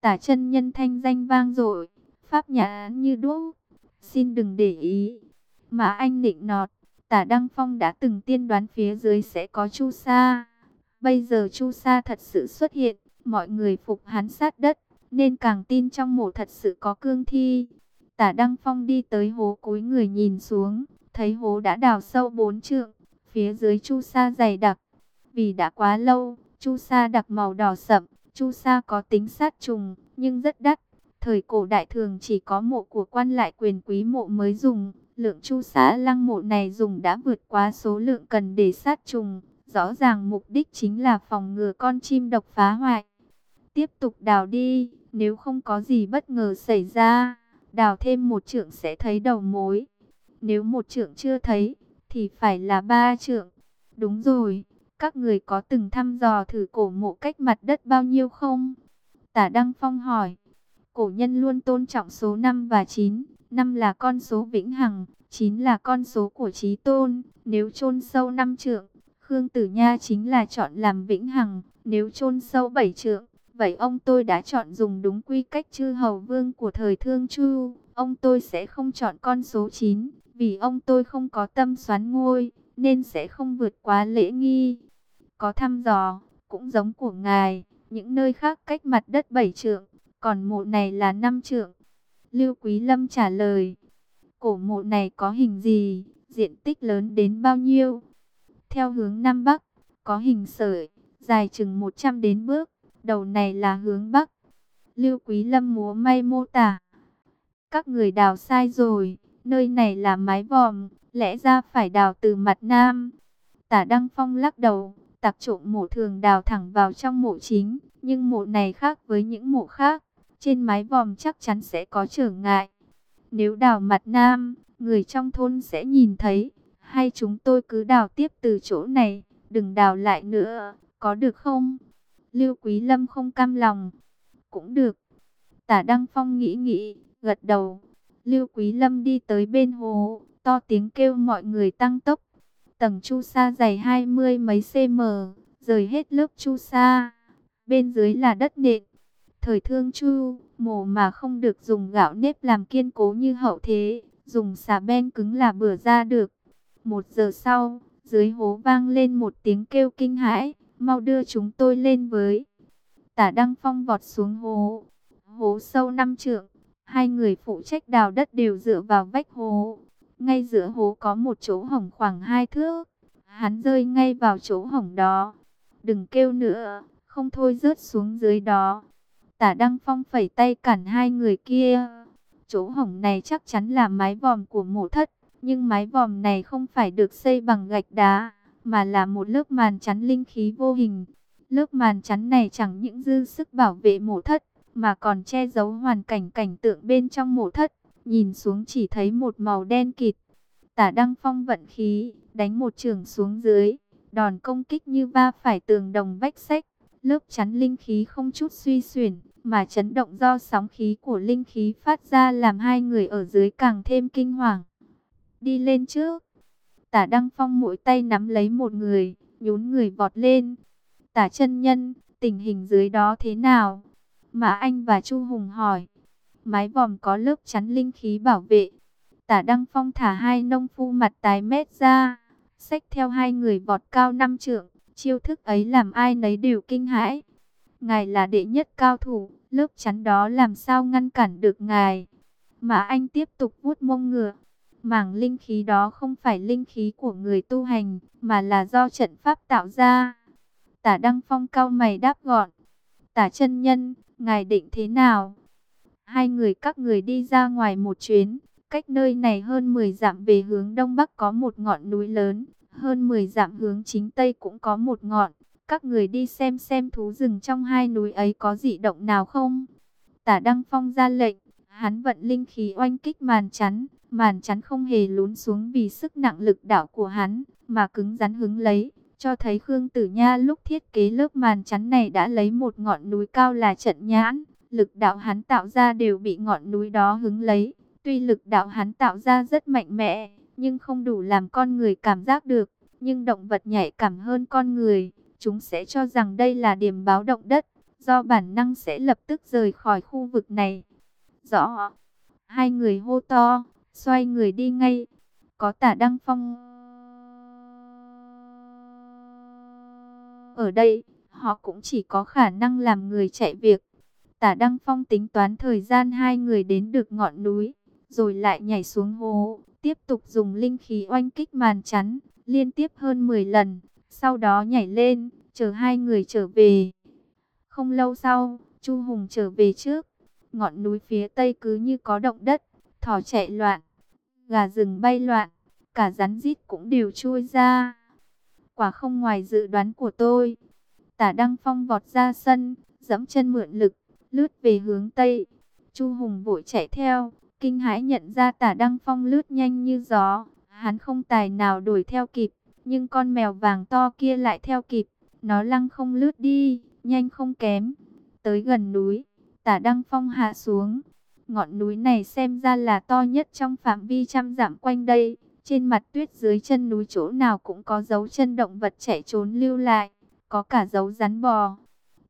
Tả chân nhân thanh danh vang dội, pháp nhã như đuốc, xin đừng để ý. Mà anh định nọt, tả Đăng Phong đã từng tiên đoán phía dưới sẽ có Chu Sa. Bây giờ Chu Sa thật sự xuất hiện, mọi người phục hắn sát đất, nên càng tin trong mộ thật sự có cương thi. Tả Đăng Phong đi tới hố cúi người nhìn xuống, thấy hố đã đào sâu bốn trượng, phía dưới Chu Sa dày đặc. Vì đã quá lâu, Chu Sa đặc màu đỏ sậm, Chu Sa có tính sát trùng, nhưng rất đắt. Thời cổ đại thường chỉ có mộ của quan lại quyền quý mộ mới dùng, lượng Chu Sa lăng mộ này dùng đã vượt quá số lượng cần để sát trùng. Rõ ràng mục đích chính là phòng ngừa con chim độc phá hoại. Tiếp tục đào đi, nếu không có gì bất ngờ xảy ra, đào thêm một trượng sẽ thấy đầu mối. Nếu một trượng chưa thấy, thì phải là ba trượng. Đúng rồi, các người có từng thăm dò thử cổ mộ cách mặt đất bao nhiêu không? Tả Đăng Phong hỏi. Cổ nhân luôn tôn trọng số 5 và 9. 5 là con số vĩnh hằng, 9 là con số của trí tôn. Nếu chôn sâu 5 trượng, Khương Tử Nha chính là chọn làm vĩnh hằng. Nếu chôn sâu 7 trượng, vậy ông tôi đã chọn dùng đúng quy cách chư hầu vương của thời Thương Chu. Ông tôi sẽ không chọn con số 9, vì ông tôi không có tâm xoán ngôi, nên sẽ không vượt quá lễ nghi có thăm dò, cũng giống của ngài, những nơi khác cách mặt đất bảy trượng, còn mộ này là năm trượng. Lưu Quý Lâm trả lời, cổ mộ này có hình gì, diện tích lớn đến bao nhiêu? Theo hướng Nam Bắc, có hình sợi, dài chừng 100 đến bước, đầu này là hướng Bắc. Lưu Quý Lâm múa may mô tả. Các người đào sai rồi, nơi này là mái vòm, lẽ ra phải đào từ mặt Nam. Tả Đăng Phong lắc đầu, tặc trộm mộ thường đào thẳng vào trong mộ chính, nhưng mộ này khác với những mộ khác, trên mái vòm chắc chắn sẽ có trở ngại. Nếu đào mặt nam, người trong thôn sẽ nhìn thấy, hay chúng tôi cứ đào tiếp từ chỗ này, đừng đào lại nữa, có được không? Lưu Quý Lâm không cam lòng. Cũng được. Tả Đăng Phong nghĩ nghĩ, gật đầu. Lưu Quý Lâm đi tới bên hồ, to tiếng kêu mọi người tăng tốc. Tầng chu sa dày hai mươi mấy cm, rời hết lớp chu sa. Bên dưới là đất nện. Thời thương chu, mổ mà không được dùng gạo nếp làm kiên cố như hậu thế, dùng xà ben cứng là bừa ra được. Một giờ sau, dưới hố vang lên một tiếng kêu kinh hãi, mau đưa chúng tôi lên với. Tả Đăng Phong vọt xuống hố, hố sâu năm trượng, hai người phụ trách đào đất đều dựa vào vách hố. Ngay giữa hố có một chỗ hổng khoảng hai thước. Hắn rơi ngay vào chỗ hổng đó. Đừng kêu nữa, không thôi rớt xuống dưới đó. Tả Đăng Phong phẩy tay cản hai người kia. Chỗ hổng này chắc chắn là mái vòm của mộ thất. Nhưng mái vòm này không phải được xây bằng gạch đá, mà là một lớp màn chắn linh khí vô hình. Lớp màn chắn này chẳng những dư sức bảo vệ mộ thất, mà còn che giấu hoàn cảnh cảnh tượng bên trong mộ thất nhìn xuống chỉ thấy một màu đen kịt. Tả Đăng Phong vận khí, đánh một trường xuống dưới, đòn công kích như va phải tường đồng vách sách, lớp chắn linh khí không chút suy xuyển, mà chấn động do sóng khí của linh khí phát ra làm hai người ở dưới càng thêm kinh hoàng. Đi lên trước, tả Đăng Phong mỗi tay nắm lấy một người, nhún người vọt lên. Tả chân nhân, tình hình dưới đó thế nào? Mà anh và Chu Hùng hỏi mái vòm có lớp chắn linh khí bảo vệ. Tả Đăng Phong thả hai nông phu mặt tái mét ra, xách theo hai người vọt cao năm trượng, chiêu thức ấy làm ai nấy đều kinh hãi. Ngài là đệ nhất cao thủ, lớp chắn đó làm sao ngăn cản được ngài. Mà anh tiếp tục vuốt mông ngựa. Mảng linh khí đó không phải linh khí của người tu hành, mà là do trận pháp tạo ra. Tả Đăng Phong cao mày đáp gọn. Tả chân nhân, ngài định thế nào? Hai người các người đi ra ngoài một chuyến, cách nơi này hơn 10 dặm về hướng đông bắc có một ngọn núi lớn, hơn 10 dặm hướng chính tây cũng có một ngọn. Các người đi xem xem thú rừng trong hai núi ấy có dị động nào không? Tả Đăng Phong ra lệnh, hắn vận linh khí oanh kích màn chắn, màn chắn không hề lún xuống vì sức nặng lực đảo của hắn, mà cứng rắn hứng lấy, cho thấy Khương Tử Nha lúc thiết kế lớp màn chắn này đã lấy một ngọn núi cao là trận nhãn, lực đạo hắn tạo ra đều bị ngọn núi đó hứng lấy. Tuy lực đạo hắn tạo ra rất mạnh mẽ, nhưng không đủ làm con người cảm giác được. Nhưng động vật nhạy cảm hơn con người, chúng sẽ cho rằng đây là điểm báo động đất. do bản năng sẽ lập tức rời khỏi khu vực này. Rõ. Hai người hô to, xoay người đi ngay. Có tả Đăng Phong. Ở đây, họ cũng chỉ có khả năng làm người chạy việc. Tả Đăng Phong tính toán thời gian hai người đến được ngọn núi, rồi lại nhảy xuống hố, tiếp tục dùng linh khí oanh kích màn chắn, liên tiếp hơn 10 lần, sau đó nhảy lên, chờ hai người trở về. Không lâu sau, Chu Hùng trở về trước, ngọn núi phía tây cứ như có động đất, thỏ chạy loạn, gà rừng bay loạn, cả rắn rít cũng đều chui ra. Quả không ngoài dự đoán của tôi. Tả Đăng Phong vọt ra sân, dẫm chân mượn lực, lướt về hướng tây. Chu Hùng vội chạy theo, kinh hãi nhận ra Tả Đăng Phong lướt nhanh như gió, hắn không tài nào đuổi theo kịp, nhưng con mèo vàng to kia lại theo kịp, nó lăng không lướt đi, nhanh không kém. Tới gần núi, Tả Đăng Phong hạ xuống. Ngọn núi này xem ra là to nhất trong phạm vi trăm dặm quanh đây. Trên mặt tuyết dưới chân núi chỗ nào cũng có dấu chân động vật chạy trốn lưu lại, có cả dấu rắn bò.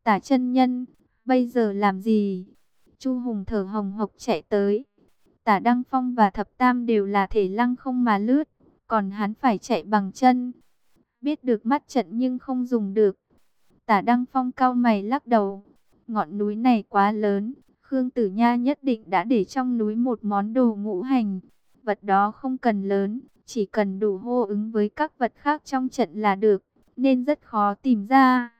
Tả chân nhân, bây giờ làm gì? Chu Hùng thở hồng hộc chạy tới. Tả Đăng Phong và Thập Tam đều là thể lăng không mà lướt, còn hắn phải chạy bằng chân. Biết được mắt trận nhưng không dùng được. Tả Đăng Phong cao mày lắc đầu. Ngọn núi này quá lớn, Khương Tử Nha nhất định đã để trong núi một món đồ ngũ hành. Vật đó không cần lớn, chỉ cần đủ hô ứng với các vật khác trong trận là được, nên rất khó tìm ra.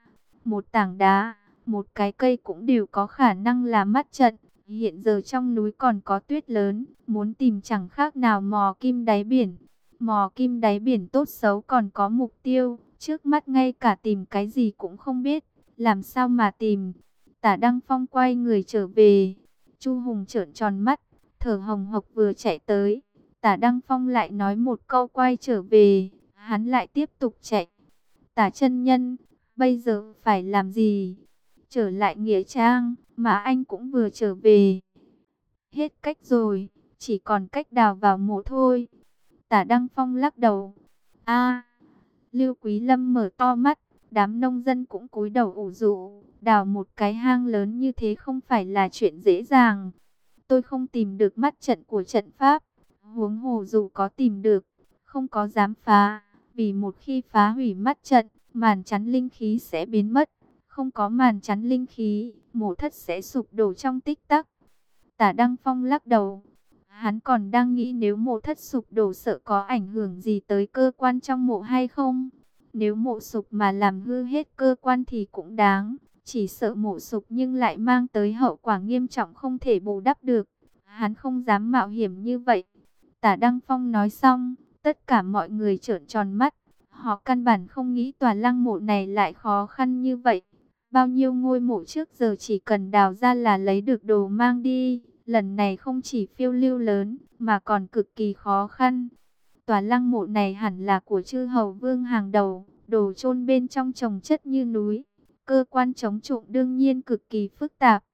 Một tảng đá, một cái cây cũng đều có khả năng là mắt trận. Hiện giờ trong núi còn có tuyết lớn, muốn tìm chẳng khác nào mò kim đáy biển. Mò kim đáy biển tốt xấu còn có mục tiêu, trước mắt ngay cả tìm cái gì cũng không biết, làm sao mà tìm. Tả Đăng Phong quay người trở về, Chu Hùng trợn tròn mắt, thở hồng hộc vừa chạy tới. Tả Đăng Phong lại nói một câu quay trở về, hắn lại tiếp tục chạy. Tả chân nhân, bây giờ phải làm gì? Trở lại Nghĩa Trang, mà anh cũng vừa trở về. Hết cách rồi, chỉ còn cách đào vào mộ thôi. Tả Đăng Phong lắc đầu. a Lưu Quý Lâm mở to mắt, đám nông dân cũng cúi đầu ủ rũ. Đào một cái hang lớn như thế không phải là chuyện dễ dàng. Tôi không tìm được mắt trận của trận pháp. Huống hồ dù có tìm được, không có dám phá. Vì một khi phá hủy mắt trận, màn chắn linh khí sẽ biến mất. Không có màn chắn linh khí, mộ thất sẽ sụp đổ trong tích tắc. Tả Đăng Phong lắc đầu. Hắn còn đang nghĩ nếu mộ thất sụp đổ sợ có ảnh hưởng gì tới cơ quan trong mộ hay không. Nếu mộ sụp mà làm hư hết cơ quan thì cũng đáng. Chỉ sợ mộ sụp nhưng lại mang tới hậu quả nghiêm trọng không thể bù đắp được. Hắn không dám mạo hiểm như vậy. Tả Đăng Phong nói xong, tất cả mọi người trợn tròn mắt. Họ căn bản không nghĩ tòa lăng mộ này lại khó khăn như vậy. Bao nhiêu ngôi mộ trước giờ chỉ cần đào ra là lấy được đồ mang đi. Lần này không chỉ phiêu lưu lớn, mà còn cực kỳ khó khăn. Tòa lăng mộ này hẳn là của chư hầu vương hàng đầu, đồ chôn bên trong trồng chất như núi. Cơ quan chống trộm đương nhiên cực kỳ phức tạp.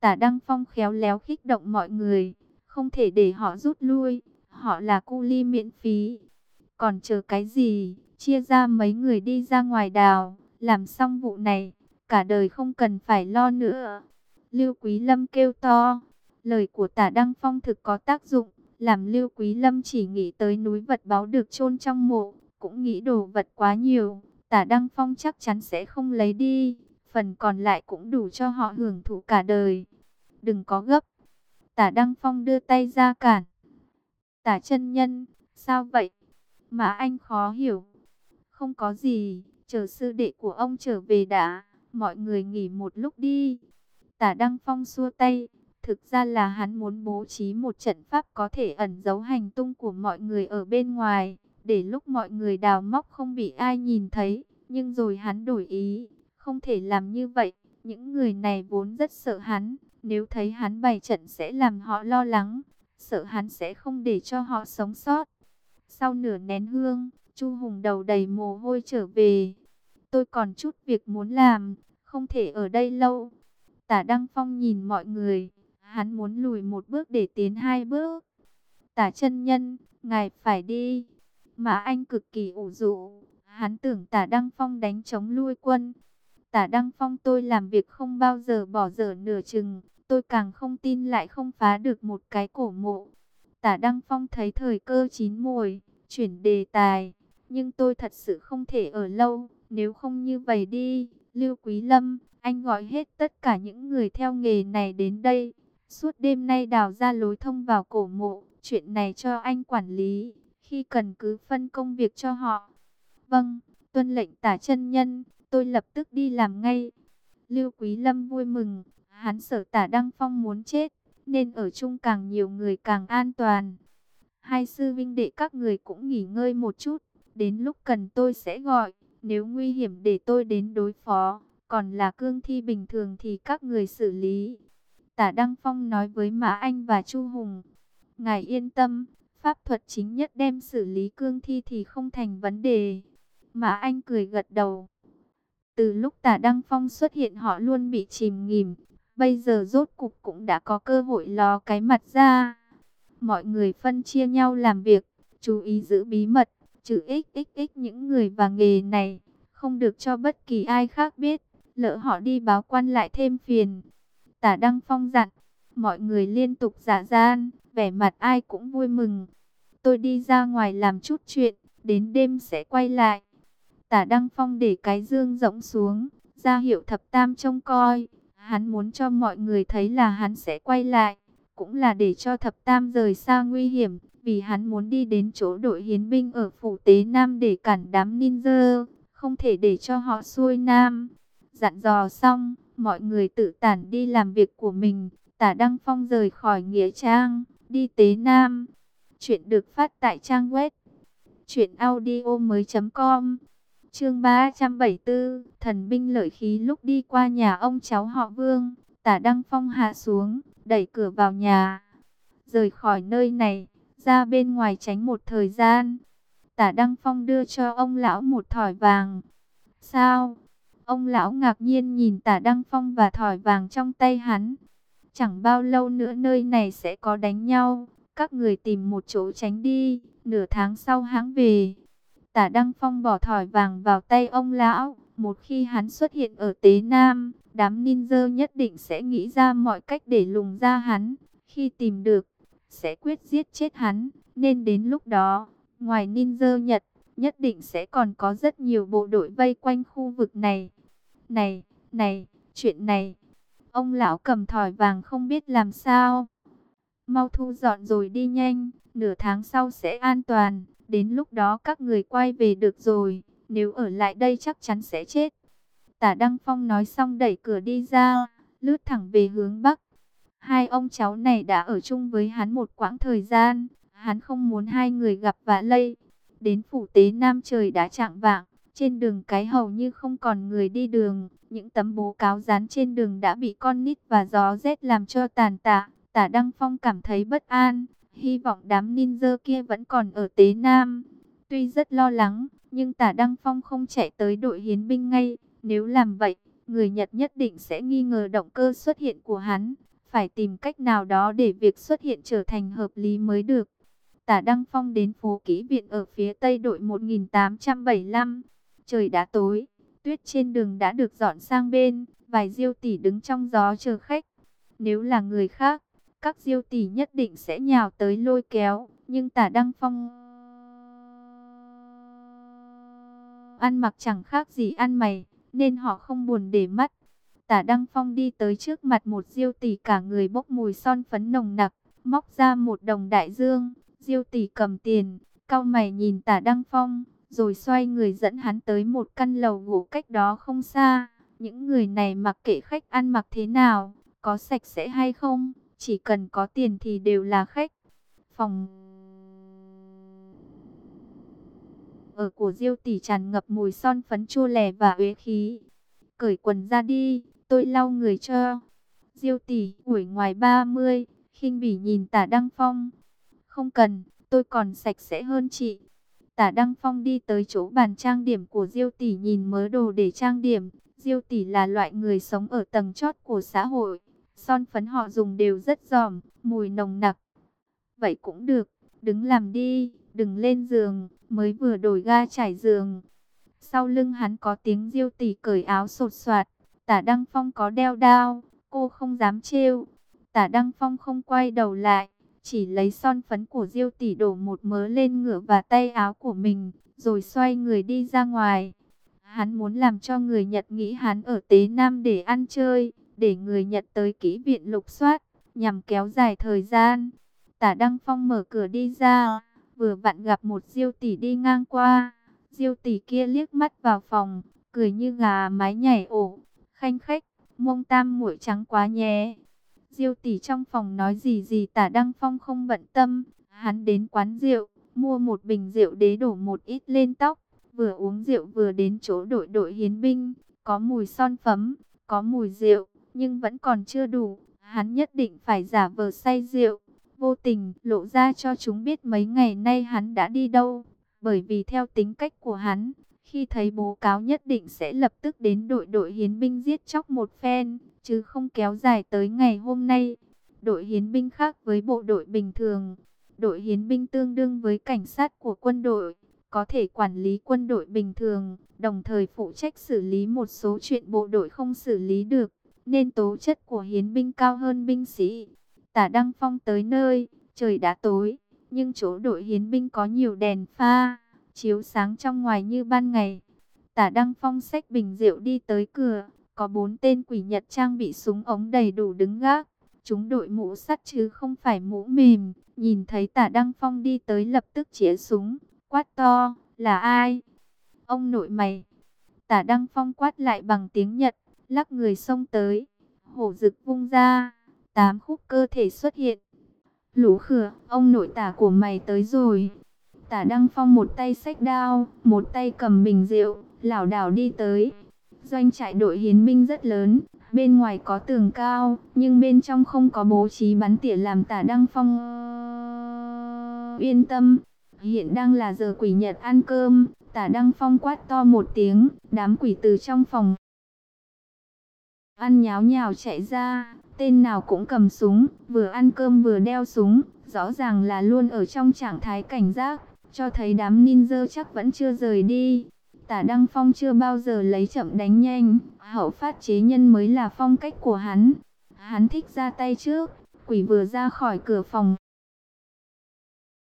Tả Đăng Phong khéo léo khích động mọi người, không thể để họ rút lui, họ là cu ly miễn phí. Còn chờ cái gì, chia ra mấy người đi ra ngoài đào, làm xong vụ này, cả đời không cần phải lo nữa. Lưu Quý Lâm kêu to, lời của tả Đăng Phong thực có tác dụng, làm Lưu Quý Lâm chỉ nghĩ tới núi vật báo được chôn trong mộ, cũng nghĩ đồ vật quá nhiều, tả Đăng Phong chắc chắn sẽ không lấy đi, phần còn lại cũng đủ cho họ hưởng thụ cả đời. Đừng có gấp. Tả Đăng Phong đưa tay ra cản. Tả chân nhân, sao vậy? Mà anh khó hiểu. Không có gì, chờ sư đệ của ông trở về đã, mọi người nghỉ một lúc đi. Tả Đăng Phong xua tay, thực ra là hắn muốn bố trí một trận pháp có thể ẩn giấu hành tung của mọi người ở bên ngoài để lúc mọi người đào móc không bị ai nhìn thấy. Nhưng rồi hắn đổi ý, không thể làm như vậy. Những người này vốn rất sợ hắn, nếu thấy hắn bày trận sẽ làm họ lo lắng, sợ hắn sẽ không để cho họ sống sót. Sau nửa nén hương, Chu Hùng đầu đầy mồ hôi trở về. Tôi còn chút việc muốn làm, không thể ở đây lâu. Tả Đăng Phong nhìn mọi người, hắn muốn lùi một bước để tiến hai bước. Tả chân nhân, ngài phải đi. Mà anh cực kỳ ủ rũ, hắn tưởng tả Đăng Phong đánh chống lui quân. Tả Đăng Phong tôi làm việc không bao giờ bỏ dở nửa chừng, tôi càng không tin lại không phá được một cái cổ mộ. Tả Đăng Phong thấy thời cơ chín mùi, chuyển đề tài, nhưng tôi thật sự không thể ở lâu, nếu không như vậy đi, Lưu Quý Lâm, anh gọi hết tất cả những người theo nghề này đến đây, suốt đêm nay đào ra lối thông vào cổ mộ, chuyện này cho anh quản lý, khi cần cứ phân công việc cho họ. Vâng, tuân lệnh tả chân nhân, tôi lập tức đi làm ngay. Lưu Quý Lâm vui mừng, hắn sợ tả Đăng Phong muốn chết, nên ở chung càng nhiều người càng an toàn. Hai sư vinh đệ các người cũng nghỉ ngơi một chút, đến lúc cần tôi sẽ gọi, nếu nguy hiểm để tôi đến đối phó, còn là cương thi bình thường thì các người xử lý. Tả Đăng Phong nói với Mã Anh và Chu Hùng, Ngài yên tâm, pháp thuật chính nhất đem xử lý cương thi thì không thành vấn đề. Mã Anh cười gật đầu. Từ lúc tả Đăng Phong xuất hiện họ luôn bị chìm nghỉm. Bây giờ rốt cục cũng đã có cơ hội ló cái mặt ra. Mọi người phân chia nhau làm việc, chú ý giữ bí mật, trừ xxx những người và nghề này. Không được cho bất kỳ ai khác biết, lỡ họ đi báo quan lại thêm phiền. Tả Đăng Phong dặn, mọi người liên tục giả gian, vẻ mặt ai cũng vui mừng. Tôi đi ra ngoài làm chút chuyện, đến đêm sẽ quay lại. Tả Đăng Phong để cái dương rỗng xuống, ra hiệu thập tam trông coi. Hắn muốn cho mọi người thấy là hắn sẽ quay lại, cũng là để cho thập tam rời xa nguy hiểm, vì hắn muốn đi đến chỗ đội hiến binh ở phủ tế Nam để cản đám ninja, không thể để cho họ xuôi Nam. Dặn dò xong, mọi người tự tản đi làm việc của mình, tả Đăng Phong rời khỏi Nghĩa Trang, đi tế Nam. Chuyện được phát tại trang web chuyện audio mới.com Chương 374, thần binh lợi khí lúc đi qua nhà ông cháu họ Vương, tả Đăng Phong hạ xuống, đẩy cửa vào nhà. Rời khỏi nơi này, ra bên ngoài tránh một thời gian. Tả Đăng Phong đưa cho ông lão một thỏi vàng. Sao? Ông lão ngạc nhiên nhìn tả Đăng Phong và thỏi vàng trong tay hắn. Chẳng bao lâu nữa nơi này sẽ có đánh nhau. Các người tìm một chỗ tránh đi, nửa tháng sau hãng về. Tả Đăng Phong bỏ thỏi vàng vào tay ông lão. Một khi hắn xuất hiện ở Tế Nam, đám ninja nhất định sẽ nghĩ ra mọi cách để lùng ra hắn. Khi tìm được, sẽ quyết giết chết hắn. Nên đến lúc đó, ngoài ninja Nhật, nhất định sẽ còn có rất nhiều bộ đội vây quanh khu vực này. Này, này, chuyện này. Ông lão cầm thỏi vàng không biết làm sao. Mau thu dọn rồi đi nhanh, nửa tháng sau sẽ an toàn. Đến lúc đó các người quay về được rồi, nếu ở lại đây chắc chắn sẽ chết. Tả Đăng Phong nói xong đẩy cửa đi ra, lướt thẳng về hướng Bắc. Hai ông cháu này đã ở chung với hắn một quãng thời gian, hắn không muốn hai người gặp vạ lây. Đến phủ tế Nam trời đã chạng vạng, trên đường cái hầu như không còn người đi đường. Những tấm bố cáo dán trên đường đã bị con nít và gió rét làm cho tàn tạ. Tả Đăng Phong cảm thấy bất an, hy vọng đám ninja kia vẫn còn ở Tế Nam. Tuy rất lo lắng, nhưng tả Đăng Phong không chạy tới đội hiến binh ngay. Nếu làm vậy, người Nhật nhất định sẽ nghi ngờ động cơ xuất hiện của hắn. Phải tìm cách nào đó để việc xuất hiện trở thành hợp lý mới được. Tả Đăng Phong đến phố kỹ viện ở phía tây đội 1875. Trời đã tối, tuyết trên đường đã được dọn sang bên, vài diêu tỷ đứng trong gió chờ khách. Nếu là người khác, các diêu tỷ nhất định sẽ nhào tới lôi kéo, nhưng tả Đăng Phong ăn mặc chẳng khác gì ăn mày, nên họ không buồn để mắt. Tả Đăng Phong đi tới trước mặt một diêu tỷ cả người bốc mùi son phấn nồng nặc, móc ra một đồng đại dương, diêu tỷ cầm tiền, cao mày nhìn tả Đăng Phong, rồi xoay người dẫn hắn tới một căn lầu gỗ cách đó không xa. Những người này mặc kệ khách ăn mặc thế nào, có sạch sẽ hay không, chỉ cần có tiền thì đều là khách. Phòng ở của Diêu tỷ tràn ngập mùi son phấn chua lè và uế khí. Cởi quần ra đi, tôi lau người cho. Diêu tỷ, tuổi ngoài 30, khinh bỉ nhìn Tả Đăng Phong. Không cần, tôi còn sạch sẽ hơn chị. Tả Đăng Phong đi tới chỗ bàn trang điểm của Diêu tỷ nhìn mớ đồ để trang điểm. Diêu tỷ là loại người sống ở tầng chót của xã hội. Son phấn họ dùng đều rất giòm, mùi nồng nặc. Vậy cũng được, đứng làm đi, đừng lên giường, mới vừa đổi ga trải giường. Sau lưng hắn có tiếng diêu tỷ cởi áo sột soạt. Tả Đăng Phong có đeo đao, cô không dám trêu. Tả Đăng Phong không quay đầu lại, chỉ lấy son phấn của diêu tỷ đổ một mớ lên ngựa và tay áo của mình, rồi xoay người đi ra ngoài. Hắn muốn làm cho người Nhật nghĩ hắn ở Tế Nam để ăn chơi, để người Nhật tới kỹ viện lục soát, nhằm kéo dài thời gian. Tả Đăng Phong mở cửa đi ra, vừa vặn gặp một diêu tỷ đi ngang qua. Diêu tỷ kia liếc mắt vào phòng, cười như gà mái nhảy ổ, khanh khách, mông tam muội trắng quá nhé. Diêu tỷ trong phòng nói gì gì tả Đăng Phong không bận tâm, hắn đến quán rượu, mua một bình rượu đế đổ một ít lên tóc, vừa uống rượu vừa đến chỗ đội đội hiến binh, có mùi son phấm, có mùi rượu, nhưng vẫn còn chưa đủ, hắn nhất định phải giả vờ say rượu, vô tình lộ ra cho chúng biết mấy ngày nay hắn đã đi đâu, bởi vì theo tính cách của hắn, khi thấy bố cáo nhất định sẽ lập tức đến đội đội hiến binh giết chóc một phen, chứ không kéo dài tới ngày hôm nay. Đội hiến binh khác với bộ đội bình thường, đội hiến binh tương đương với cảnh sát của quân đội, có thể quản lý quân đội bình thường, đồng thời phụ trách xử lý một số chuyện bộ đội không xử lý được, nên tố chất của hiến binh cao hơn binh sĩ. Tả Đăng Phong tới nơi, trời đã tối, nhưng chỗ đội hiến binh có nhiều đèn pha, chiếu sáng trong ngoài như ban ngày. Tả Đăng Phong xách bình rượu đi tới cửa, có bốn tên quỷ Nhật trang bị súng ống đầy đủ đứng gác. Chúng đội mũ sắt chứ không phải mũ mềm, nhìn thấy tả Đăng Phong đi tới lập tức chĩa súng, quát to, là ai? Ông nội mày. Tả Đăng Phong quát lại bằng tiếng Nhật, lắc người xông tới, hổ rực vung ra, tám khúc cơ thể xuất hiện. Lũ khửa, ông nội tả của mày tới rồi. Tả Đăng Phong một tay xách đao, một tay cầm bình rượu, lảo đảo đi tới. Doanh trại đội hiến binh rất lớn, bên ngoài có tường cao, nhưng bên trong không có bố trí bắn tỉa làm tả Đăng Phong ờ, yên tâm. Hiện đang là giờ quỷ Nhật ăn cơm, tả Đăng Phong quát to một tiếng, đám quỷ từ trong phòng. Ăn nháo nhào chạy ra, tên nào cũng cầm súng, vừa ăn cơm vừa đeo súng, rõ ràng là luôn ở trong trạng thái cảnh giác, cho thấy đám ninja chắc vẫn chưa rời đi. Tả Đăng Phong chưa bao giờ lấy chậm đánh nhanh, hậu phát chế nhân mới là phong cách của hắn. Hắn thích ra tay trước, quỷ vừa ra khỏi cửa phòng.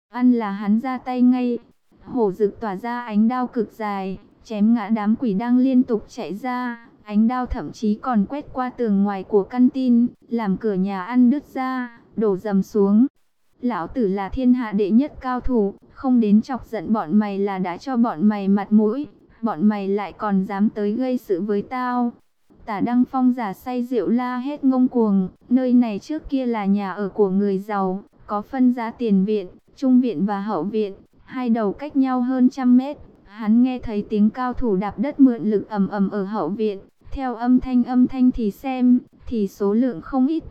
Ăn là hắn ra tay ngay, hổ rực tỏa ra ánh đao cực dài, chém ngã đám quỷ đang liên tục chạy ra. Ánh đao thậm chí còn quét qua tường ngoài của căn tin, làm cửa nhà ăn đứt ra, đổ dầm xuống. Lão tử là thiên hạ đệ nhất cao thủ, không đến chọc giận bọn mày là đã cho bọn mày mặt mũi, bọn mày lại còn dám tới gây sự với tao. Tả Đăng Phong giả say rượu la hết ngông cuồng, nơi này trước kia là nhà ở của người giàu, có phân giá tiền viện, trung viện và hậu viện, hai đầu cách nhau hơn trăm mét. Hắn nghe thấy tiếng cao thủ đạp đất mượn lực ầm ầm ở hậu viện, theo âm thanh âm thanh thì xem, thì số lượng không ít.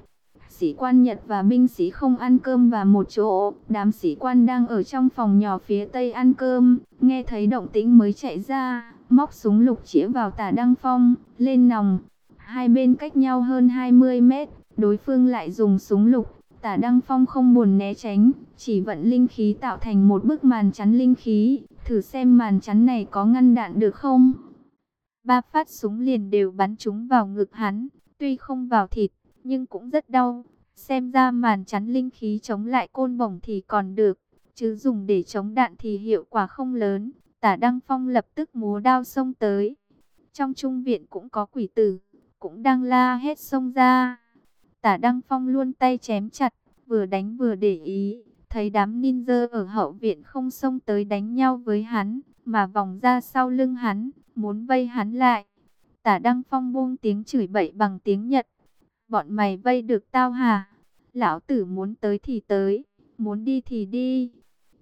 Sĩ quan Nhật và binh sĩ không ăn cơm vào một chỗ, đám sĩ quan đang ở trong phòng nhỏ phía tây ăn cơm, nghe thấy động tĩnh mới chạy ra, móc súng lục chĩa vào tả Đăng Phong, lên nòng. Hai bên cách nhau hơn 20 mét, đối phương lại dùng súng lục, tả Đăng Phong không buồn né tránh, chỉ vận linh khí tạo thành một bức màn chắn linh khí, thử xem màn chắn này có ngăn đạn được không. Ba phát súng liền đều bắn trúng vào ngực hắn, tuy không vào thịt, nhưng cũng rất đau. Xem ra màn chắn linh khí chống lại côn bổng thì còn được, chứ dùng để chống đạn thì hiệu quả không lớn. Tả Đăng Phong lập tức múa đao xông tới. Trong trung viện cũng có quỷ tử, cũng đang la hết xông ra. Tả Đăng Phong luôn tay chém chặt, vừa đánh vừa để ý. Thấy đám ninja ở hậu viện không xông tới đánh nhau với hắn, mà vòng ra sau lưng hắn, muốn vây hắn lại. Tả Đăng Phong buông tiếng chửi bậy bằng tiếng Nhật. Bọn mày vây được tao hả? Lão tử muốn tới thì tới, muốn đi thì đi.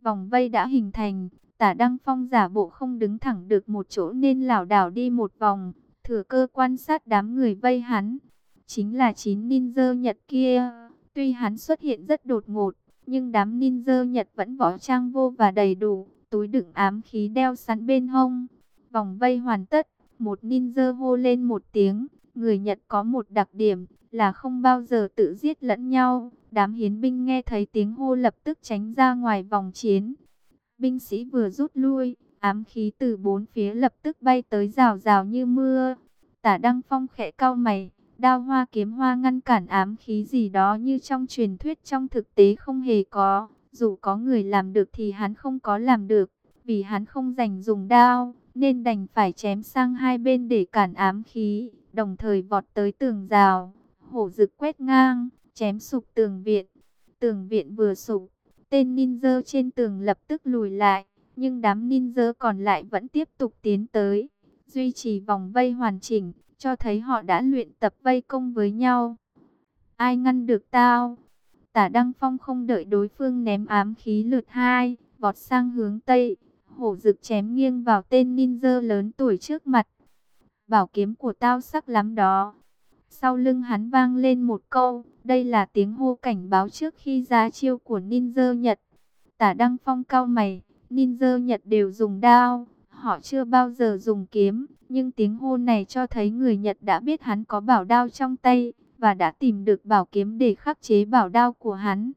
Vòng vây đã hình thành, tả Đăng Phong giả bộ không đứng thẳng được một chỗ nên lảo đảo đi một vòng, thừa cơ quan sát đám người vây hắn. Chính là chín ninja Nhật kia, tuy hắn xuất hiện rất đột ngột, nhưng đám ninja Nhật vẫn võ trang vô và đầy đủ, túi đựng ám khí đeo sẵn bên hông. Vòng vây hoàn tất, một ninja hô lên một tiếng, người Nhật có một đặc điểm là không bao giờ tự giết lẫn nhau. Đám hiến binh nghe thấy tiếng hô lập tức tránh ra ngoài vòng chiến. Binh sĩ vừa rút lui, ám khí từ bốn phía lập tức bay tới rào rào như mưa. Tả Đăng Phong khẽ cau mày, đao hoa kiếm hoa ngăn cản ám khí gì đó như trong truyền thuyết trong thực tế không hề có. Dù có người làm được thì hắn không có làm được, vì hắn không dành dùng đao, nên đành phải chém sang hai bên để cản ám khí, đồng thời vọt tới tường rào. Hổ rực quét ngang, chém sụp tường viện. Tường viện vừa sụp, tên ninja trên tường lập tức lùi lại, nhưng đám ninja còn lại vẫn tiếp tục tiến tới, duy trì vòng vây hoàn chỉnh, cho thấy họ đã luyện tập vây công với nhau. Ai ngăn được tao? Tả Đăng Phong không đợi đối phương ném ám khí lượt hai, vọt sang hướng Tây, hổ rực chém nghiêng vào tên ninja lớn tuổi trước mặt. Bảo kiếm của tao sắc lắm đó. Sau lưng hắn vang lên một câu, đây là tiếng hô cảnh báo trước khi ra chiêu của ninja Nhật. Tả Đăng Phong cao mày, ninja Nhật đều dùng đao, họ chưa bao giờ dùng kiếm, nhưng tiếng hô này cho thấy người Nhật đã biết hắn có bảo đao trong tay, và đã tìm được bảo kiếm để khắc chế bảo đao của hắn.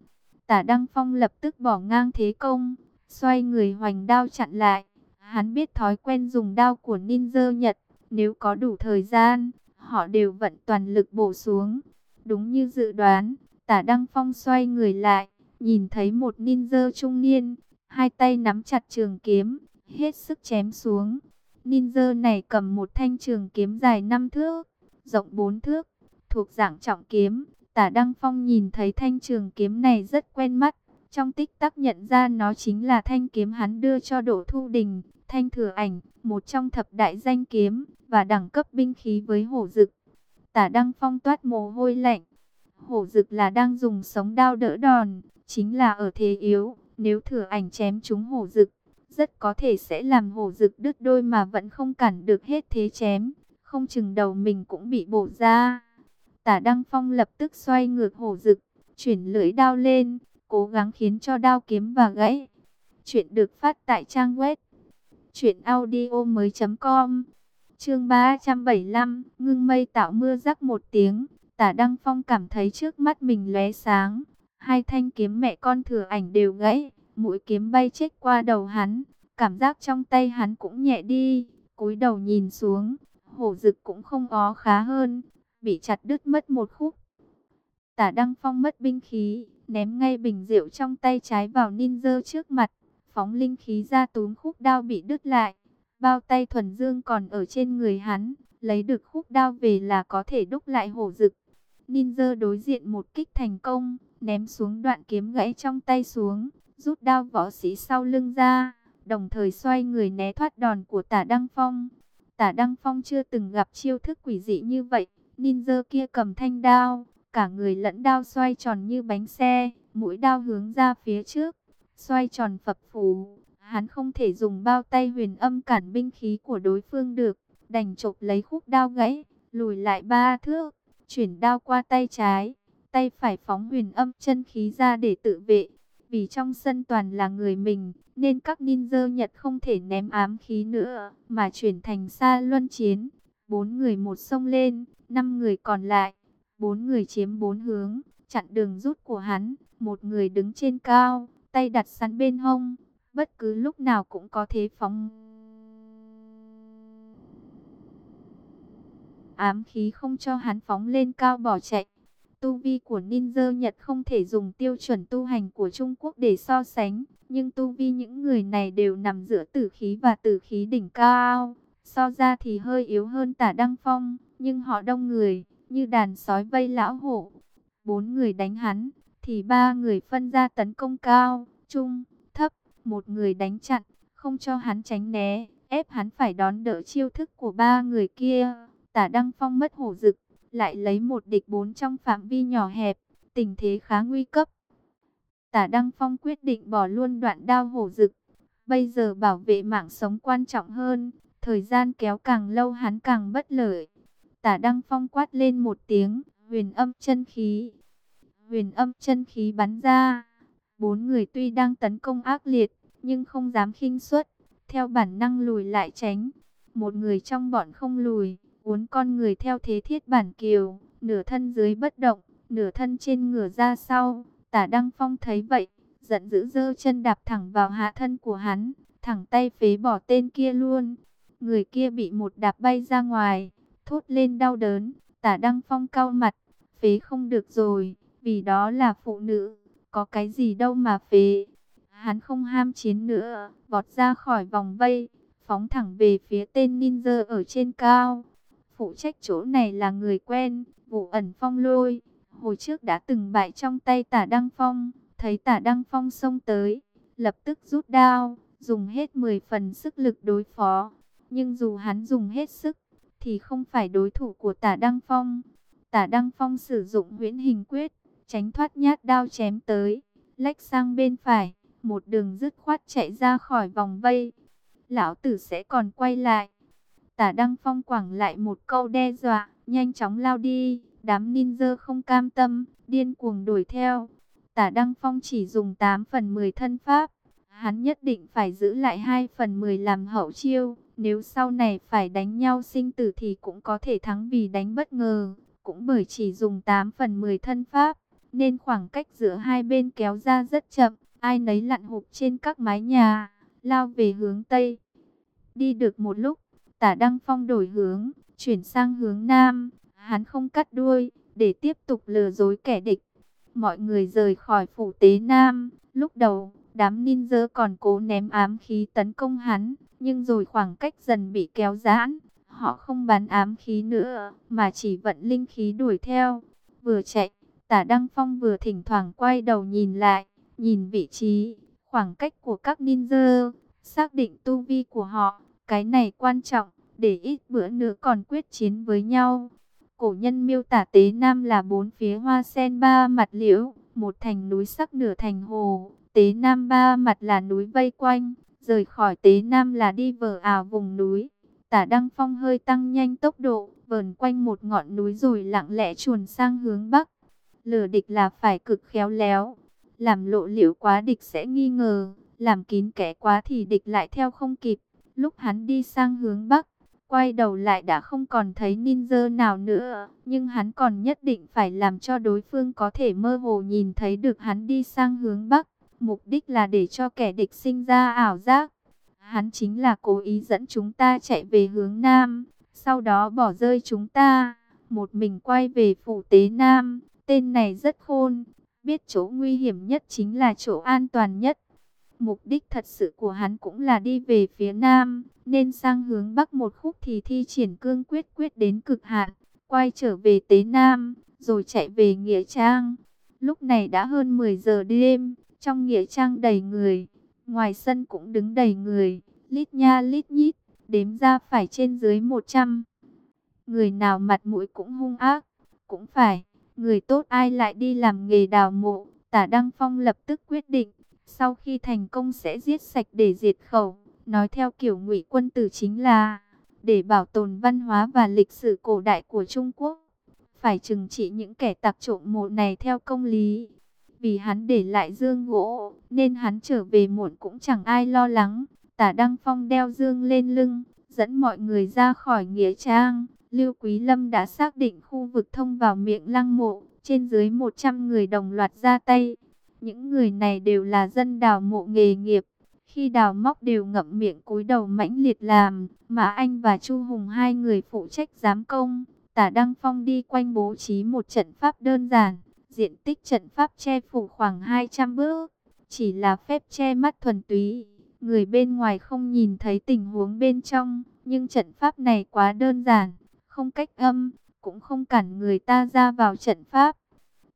Tả Đăng Phong lập tức bỏ ngang thế công, xoay người hoành đao chặn lại. Hắn biết thói quen dùng đao của ninja Nhật, nếu có đủ thời gian, họ đều vận toàn lực bổ xuống. Đúng như dự đoán, tả Đăng Phong xoay người lại, nhìn thấy một ninja trung niên, hai tay nắm chặt trường kiếm, hết sức chém xuống. Ninja này cầm một thanh trường kiếm dài 5 thước, rộng 4 thước, thuộc dạng trọng kiếm. Tả Đăng Phong nhìn thấy thanh trường kiếm này rất quen mắt, trong tích tắc nhận ra nó chính là thanh kiếm hắn đưa cho Đỗ Thu Đình, thanh thừa ảnh, một trong thập đại danh kiếm, và đẳng cấp binh khí với hổ dực. Tả Đăng Phong toát mồ hôi lạnh. Hổ dực là đang dùng sống đao đỡ đòn, chính là ở thế yếu. Nếu thừa ảnh chém trúng hổ dực, rất có thể sẽ làm hổ dực đứt đôi mà vẫn không cản được hết thế chém. Không chừng đầu mình cũng bị bổ ra. Tả Đăng Phong lập tức xoay ngược hổ dực, chuyển lưỡi đao lên, cố gắng khiến cho đao kiếm và gãy. Chuyện được phát tại trang web chuyện audio mới.com Chương 375, ngưng mây tạo mưa rắc một tiếng, tả Đăng Phong cảm thấy trước mắt mình lóe sáng. Hai thanh kiếm mẹ con thừa ảnh đều gãy, mũi kiếm bay chết qua đầu hắn. Cảm giác trong tay hắn cũng nhẹ đi, cúi đầu nhìn xuống, hổ rực cũng không ó khá hơn, bị chặt đứt mất một khúc. Tả Đăng Phong mất binh khí, ném ngay bình rượu trong tay trái vào ninja trước mặt, phóng linh khí ra túm khúc đao bị đứt lại. Bao tay thuần dương còn ở trên người hắn, lấy được khúc đao về là có thể đúc lại hổ rực. Ninja đối diện một kích thành công, ném xuống đoạn kiếm gãy trong tay xuống, rút đao võ sĩ sau lưng ra, đồng thời xoay người né thoát đòn của tả Đăng Phong. Tả Đăng Phong chưa từng gặp chiêu thức quỷ dị như vậy, ninja kia cầm thanh đao, cả người lẫn đao xoay tròn như bánh xe, mũi đao hướng ra phía trước, xoay tròn phập phù, Hắn không thể dùng bao tay huyền âm cản binh khí của đối phương được, đành chộp lấy khúc đao gãy, lùi lại ba thước, chuyển đao qua tay trái, tay phải phóng huyền âm chân khí ra để tự vệ. Vì trong sân toàn là người mình, nên các ninja Nhật không thể ném ám khí nữa, mà chuyển thành xa luân chiến. Bốn người một sông lên, năm người còn lại, bốn người chiếm bốn hướng, chặn đường rút của hắn, một người đứng trên cao, tay đặt sẵn bên hông, bất cứ lúc nào cũng có thể phóng. Ám khí không cho hắn phóng lên cao bỏ chạy. Tu vi của ninja Nhật không thể dùng tiêu chuẩn tu hành của Trung Quốc để so sánh, nhưng tu vi những người này đều nằm giữa tử khí và tử khí đỉnh cao. So ra thì hơi yếu hơn tả Đăng Phong, nhưng họ đông người, như đàn sói vây lão hổ. Bốn người đánh hắn, thì ba người phân ra tấn công cao, trung, thấp. một người đánh chặn, không cho hắn tránh né, ép hắn phải đón đỡ chiêu thức của ba người kia. Tả Đăng Phong mất hổ dực, lại lấy một địch bốn trong phạm vi nhỏ hẹp, tình thế khá nguy cấp. Tả Đăng Phong quyết định bỏ luôn đoạn đao hổ dực. Bây giờ bảo vệ mạng sống quan trọng hơn, thời gian kéo càng lâu hắn càng bất lợi. Tả Đăng Phong quát lên một tiếng, huyền âm chân khí. Huyền âm chân khí bắn ra. Bốn người tuy đang tấn công ác liệt, nhưng không dám khinh suất, theo bản năng lùi lại tránh. Một người trong bọn không lùi, uốn con người theo thế thiết bản kiều, nửa thân dưới bất động, nửa thân trên ngửa ra sau. Tả Đăng Phong thấy vậy, giận dữ dơ chân đạp thẳng vào hạ thân của hắn, thẳng tay phế bỏ tên kia luôn. Người kia bị một đạp bay ra ngoài, thốt lên đau đớn, tả Đăng Phong cao mặt, phế không được rồi, vì đó là phụ nữ, có cái gì đâu mà phế. Hắn không ham chiến nữa, vọt ra khỏi vòng vây, phóng thẳng về phía tên ninja ở trên cao. Phụ trách chỗ này là người quen, vụ ẩn phong lôi, hồi trước đã từng bại trong tay tả Đăng Phong, thấy tả Đăng Phong xông tới, lập tức rút đao, dùng hết 10 phần sức lực đối phó. Nhưng dù hắn dùng hết sức, thì không phải đối thủ của tả Đăng Phong. Tả Đăng Phong sử dụng huyễn hình quyết, tránh thoát nhát đao chém tới, lách sang bên phải, một đường dứt khoát chạy ra khỏi vòng vây. Lão tử sẽ còn quay lại. Tả Đăng Phong quẳng lại một câu đe dọa, nhanh chóng lao đi. Đám ninja không cam tâm, điên cuồng đuổi theo. Tả Đăng Phong chỉ dùng 8 phần 10 thân pháp. Hắn nhất định phải giữ lại 2 phần 10 làm hậu chiêu. Nếu sau này phải đánh nhau sinh tử thì cũng có thể thắng vì đánh bất ngờ. Cũng bởi chỉ dùng 8 phần 10 thân pháp, nên khoảng cách giữa hai bên kéo ra rất chậm. Ai nấy lặn hụp trên các mái nhà, lao về hướng Tây. Đi được một lúc, tả Đăng Phong đổi hướng, chuyển sang hướng Nam. Hắn không cắt đuôi, để tiếp tục lừa dối kẻ địch. Mọi người rời khỏi phủ tế Nam. Lúc đầu, đám ninja còn cố ném ám khí tấn công hắn. Nhưng rồi khoảng cách dần bị kéo giãn. Họ không bắn ám khí nữa, mà chỉ vận linh khí đuổi theo. Vừa chạy, tả Đăng Phong vừa thỉnh thoảng quay đầu nhìn lại, nhìn vị trí, khoảng cách của các ninja, xác định tu vi của họ. Cái này quan trọng, để ít bữa nữa còn quyết chiến với nhau. Cổ nhân miêu tả Tế Nam là bốn phía hoa sen ba mặt liễu, một thành núi sắc nửa thành hồ. Tế Nam ba mặt là núi vây quanh, rời khỏi Tế Nam là đi vờ ảo vùng núi. Tả Đăng Phong hơi tăng nhanh tốc độ, vờn quanh một ngọn núi rồi lặng lẽ chuồn sang hướng Bắc. Lừa địch là phải cực khéo léo, làm lộ liễu quá địch sẽ nghi ngờ, làm kín kẻ quá thì địch lại theo không kịp. Lúc hắn đi sang hướng Bắc, Quay đầu lại đã không còn thấy ninja nào nữa, nhưng hắn còn nhất định phải làm cho đối phương có thể mơ hồ nhìn thấy được hắn đi sang hướng Bắc. Mục đích là để cho kẻ địch sinh ra ảo giác. Hắn chính là cố ý dẫn chúng ta chạy về hướng Nam, sau đó bỏ rơi chúng ta, một mình quay về phủ tế Nam. Tên này rất khôn, biết chỗ nguy hiểm nhất chính là chỗ an toàn nhất. Mục đích thật sự của hắn cũng là đi về phía Nam, nên sang hướng Bắc một khúc thì thi triển cương quyết quyết đến cực hạn, quay trở về Tế Nam, rồi chạy về Nghĩa Trang. Lúc này đã hơn 10 giờ đêm, trong Nghĩa Trang đầy người, ngoài sân cũng đứng đầy người, lít nha lít nhít, đếm ra phải trên dưới 100. Người nào mặt mũi cũng hung ác, cũng phải, người tốt ai lại đi làm nghề đào mộ, tả Đăng Phong lập tức quyết định sau khi thành công sẽ giết sạch để diệt khẩu. Nói theo kiểu ngụy quân tử chính là để bảo tồn văn hóa và lịch sử cổ đại của Trung Quốc. Phải trừng trị những kẻ tặc trộm mộ này theo công lý. Vì hắn để lại dương gỗ, nên hắn trở về muộn cũng chẳng ai lo lắng. Tả Đăng Phong đeo dương lên lưng, dẫn mọi người ra khỏi Nghĩa Trang. Lưu Quý Lâm đã xác định khu vực thông vào miệng lăng mộ, trên dưới 100 người đồng loạt ra tay. Những người này đều là dân đào mộ nghề nghiệp. Khi đào móc đều ngậm miệng cúi đầu mãnh liệt làm, mà anh và Chu Hùng hai người phụ trách giám công. Tả Đăng Phong đi quanh bố trí một trận pháp đơn giản, diện tích trận pháp che phủ khoảng 200 bước, chỉ là phép che mắt thuần túy. Người bên ngoài không nhìn thấy tình huống bên trong, nhưng trận pháp này quá đơn giản, không cách âm, cũng không cản người ta ra vào trận pháp.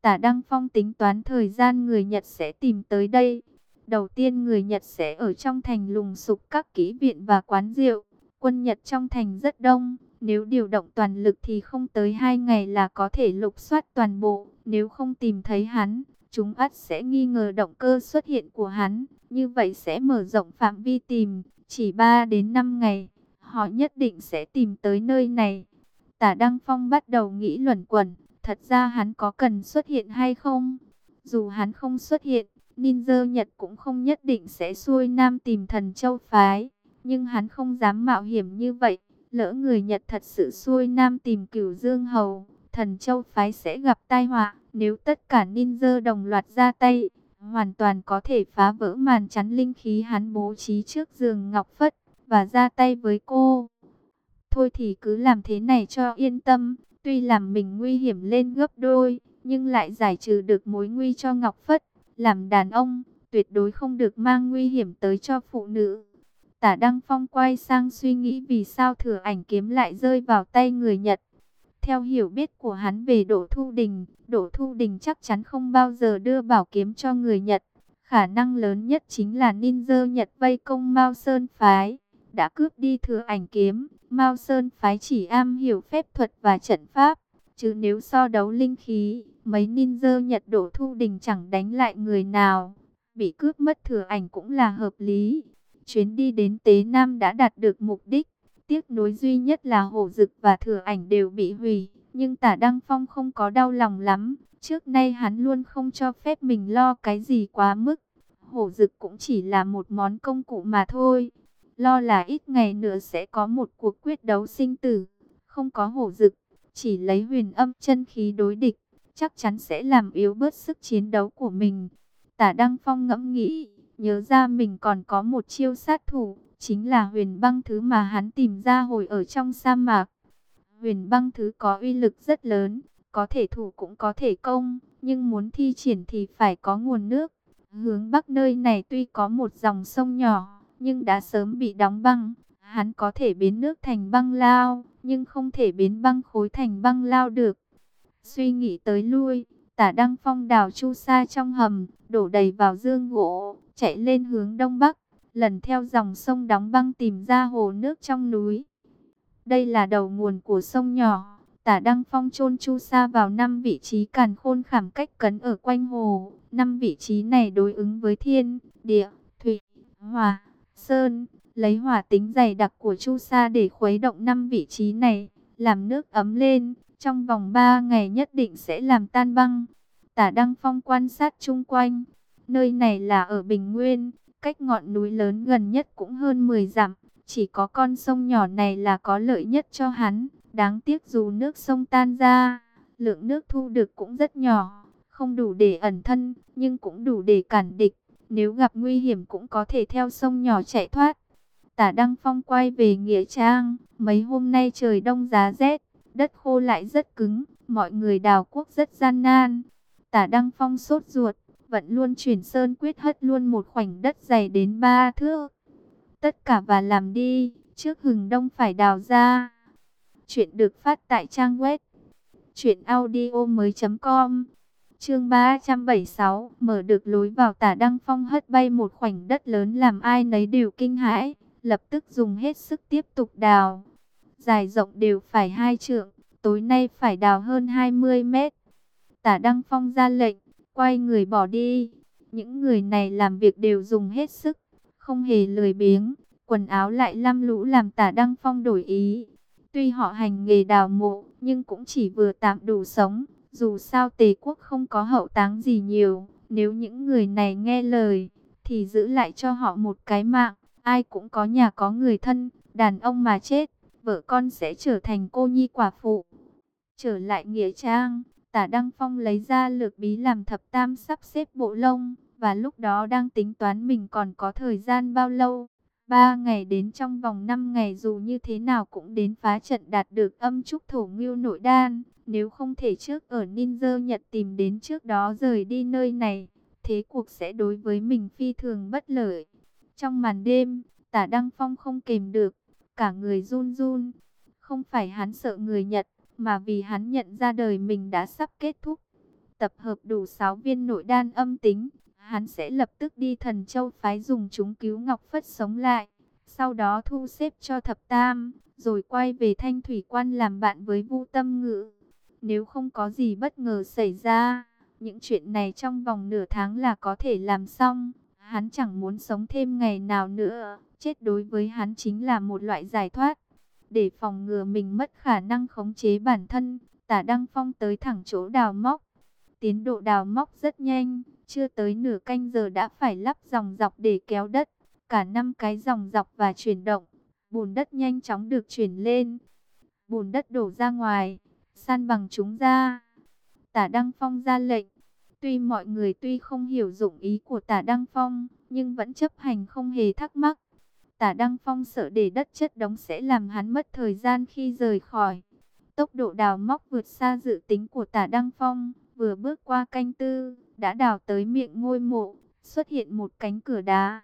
Tả Đăng Phong tính toán thời gian người Nhật sẽ tìm tới đây. Đầu tiên người Nhật sẽ ở trong thành lùng sục các kỹ viện và quán rượu. Quân Nhật trong thành rất đông. Nếu điều động toàn lực thì không tới hai ngày là có thể lục soát toàn bộ. Nếu không tìm thấy hắn, chúng ắt sẽ nghi ngờ động cơ xuất hiện của hắn. Như vậy sẽ mở rộng phạm vi tìm. Chỉ 3 đến 5 ngày, họ nhất định sẽ tìm tới nơi này. Tả Đăng Phong bắt đầu nghĩ luẩn quẩn. Thật ra hắn có cần xuất hiện hay không? Dù hắn không xuất hiện, ninja Nhật cũng không nhất định sẽ xuôi nam tìm thần châu phái. Nhưng hắn không dám mạo hiểm như vậy. Lỡ người Nhật thật sự xuôi nam tìm cửu dương hầu, thần châu phái sẽ gặp tai họa. Nếu tất cả ninja đồng loạt ra tay, hoàn toàn có thể phá vỡ màn chắn linh khí hắn bố trí trước giường Ngọc Phất, và ra tay với cô. Thôi thì cứ làm thế này cho yên tâm, tuy làm mình nguy hiểm lên gấp đôi, nhưng lại giải trừ được mối nguy cho Ngọc Phất. Làm đàn ông, tuyệt đối không được mang nguy hiểm tới cho phụ nữ. Tả Đăng Phong quay sang suy nghĩ vì sao thừa ảnh kiếm lại rơi vào tay người Nhật. Theo hiểu biết của hắn về Đỗ Thu Đình, Đỗ Thu Đình chắc chắn không bao giờ đưa bảo kiếm cho người Nhật. Khả năng lớn nhất chính là ninja Nhật vây công Mao Sơn Phái, đã cướp đi thừa ảnh kiếm. Mao Sơn Phái chỉ am hiểu phép thuật và trận pháp, chứ nếu so đấu linh khí, mấy ninja Nhật Đỗ Thu Đình chẳng đánh lại người nào. Bị cướp mất thừa ảnh cũng là hợp lý. Chuyến đi đến Tế Nam đã đạt được mục đích. Tiếc nối duy nhất là hổ dực và thừa ảnh đều bị hủy. Nhưng tả Đăng Phong không có đau lòng lắm. Trước nay hắn luôn không cho phép mình lo cái gì quá mức. Hổ dực cũng chỉ là một món công cụ mà thôi. Lo là ít ngày nữa sẽ có một cuộc quyết đấu sinh tử. Không có hổ dực, chỉ lấy huyền âm chân khí đối địch. Chắc chắn sẽ làm yếu bớt sức chiến đấu của mình. Tả Đăng Phong ngẫm nghĩ, nhớ ra mình còn có một chiêu sát thủ, chính là huyền băng thứ mà hắn tìm ra hồi ở trong sa mạc. Huyền băng thứ có uy lực rất lớn, có thể thủ cũng có thể công, nhưng muốn thi triển thì phải có nguồn nước. Hướng bắc nơi này tuy có một dòng sông nhỏ, nhưng đã sớm bị đóng băng. Hắn có thể biến nước thành băng lao, nhưng không thể biến băng khối thành băng lao được. Suy nghĩ tới lui, tả Đăng Phong đào chu sa trong hầm, đổ đầy vào dương gỗ, chạy lên hướng đông bắc, lần theo dòng sông đóng băng tìm ra hồ nước trong núi. Đây là đầu nguồn của sông nhỏ, tả Đăng Phong chôn chu sa vào năm vị trí càn khôn khảm cách cấn ở quanh hồ. Năm vị trí này đối ứng với thiên, địa, thủy, hỏa, sơn, lấy hỏa tính dày đặc của chu sa để khuấy động năm vị trí này, làm nước ấm lên, trong vòng 3 ngày nhất định sẽ làm tan băng. Tả Đăng Phong quan sát chung quanh, nơi này là ở Bình Nguyên, cách ngọn núi lớn gần nhất cũng hơn 10 dặm, chỉ có con sông nhỏ này là có lợi nhất cho hắn, đáng tiếc dù nước sông tan ra, lượng nước thu được cũng rất nhỏ, không đủ để ẩn thân, nhưng cũng đủ để cản địch, nếu gặp nguy hiểm cũng có thể theo sông nhỏ chạy thoát. Tả Đăng Phong quay về Nghĩa Trang, mấy hôm nay trời đông giá rét, đất khô lại rất cứng, mọi người đào quốc rất gian nan. Tả Đăng Phong sốt ruột, vẫn luôn chuyển sơn quyết hất luôn một khoảnh đất dày đến ba thước. Tất cả và làm đi, trước hừng đông phải đào ra. Chuyện được phát tại trang web truyệnaudiomoi.com. Chương 376, mở được lối vào Tả Đăng Phong hất bay một khoảnh đất lớn làm ai nấy đều kinh hãi, lập tức dùng hết sức tiếp tục đào. Dài rộng đều phải hai trượng, tối nay phải đào hơn 20 mét. Tả Đăng Phong ra lệnh, quay người bỏ đi. Những người này làm việc đều dùng hết sức, không hề lười biếng, quần áo lại lam lũ làm tả Đăng Phong đổi ý. Tuy họ hành nghề đào mộ, nhưng cũng chỉ vừa tạm đủ sống. Dù sao tề quốc không có hậu táng gì nhiều, nếu những người này nghe lời, thì giữ lại cho họ một cái mạng. Ai cũng có nhà có người thân, đàn ông mà chết, vợ con sẽ trở thành cô nhi quả phụ. Trở lại Nghĩa Trang, tả Đăng Phong lấy ra lược bí làm thập tam sắp xếp bộ lông, và lúc đó đang tính toán mình còn có thời gian bao lâu. Ba ngày đến trong vòng 5 ngày dù như thế nào cũng đến phá trận đạt được âm trúc thổ ngưu nội đan. Nếu không thể trước ở Ninja Nhật tìm đến trước đó rời đi nơi này, thế cuộc sẽ đối với mình phi thường bất lợi. Trong màn đêm, tả Đăng Phong không kềm được, cả người run run. Không phải hắn sợ người Nhật, mà vì hắn nhận ra đời mình đã sắp kết thúc. Tập hợp đủ 6 viên nội đan âm tính, hắn sẽ lập tức đi thần châu phái dùng chúng cứu Ngọc Phất sống lại. Sau đó thu xếp cho thập tam, rồi quay về thanh thủy quan làm bạn với vu tâm ngữ. Nếu không có gì bất ngờ xảy ra, những chuyện này trong vòng nửa tháng là có thể làm xong. Hắn chẳng muốn sống thêm ngày nào nữa, chết đối với hắn chính là một loại giải thoát. Để phòng ngừa mình mất khả năng khống chế bản thân, tả Đăng Phong tới thẳng chỗ đào móc. Tiến độ đào móc rất nhanh, chưa tới nửa canh giờ đã phải lắp dòng dọc để kéo đất. Cả năm cái dòng dọc và chuyển động, bùn đất nhanh chóng được chuyển lên. Bùn đất đổ ra ngoài, san bằng chúng ra. Tả Đăng Phong ra lệnh, Tuy mọi người tuy không hiểu dụng ý của tả Đăng Phong, nhưng vẫn chấp hành không hề thắc mắc. Tả Đăng Phong sợ để đất chất đóng sẽ làm hắn mất thời gian khi rời khỏi. Tốc độ đào móc vượt xa dự tính của tả Đăng Phong, vừa bước qua canh tư, đã đào tới miệng ngôi mộ, xuất hiện một cánh cửa đá.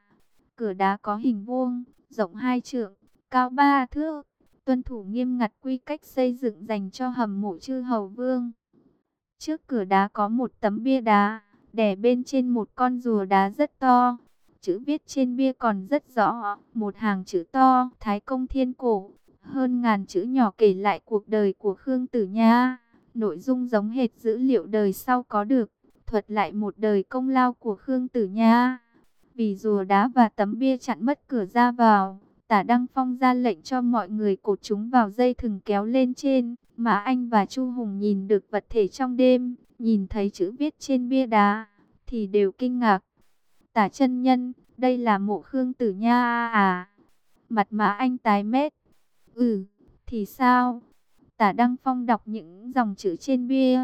Cửa đá có hình vuông, rộng hai trượng, cao ba thước, tuân thủ nghiêm ngặt quy cách xây dựng dành cho hầm mộ chư hầu vương. Trước cửa đá có một tấm bia đá, đè bên trên một con rùa đá rất to. Chữ viết trên bia còn rất rõ, một hàng chữ to, Thái Công Thiên Cổ, hơn ngàn chữ nhỏ kể lại cuộc đời của Khương Tử Nha. Nội dung giống hệt dữ liệu đời sau có được, thuật lại một đời công lao của Khương Tử Nha. Vì rùa đá và tấm bia chặn mất cửa ra vào, Tả Đăng Phong ra lệnh cho mọi người cột chúng vào dây thừng kéo lên trên, mà anh và Chu Hùng nhìn được vật thể trong đêm, nhìn thấy chữ viết trên bia đá, thì đều kinh ngạc. Tả chân nhân, đây là mộ Khương Tử Nha à? Mặt mà anh tái mét. Ừ, thì sao? Tả Đăng Phong đọc những dòng chữ trên bia.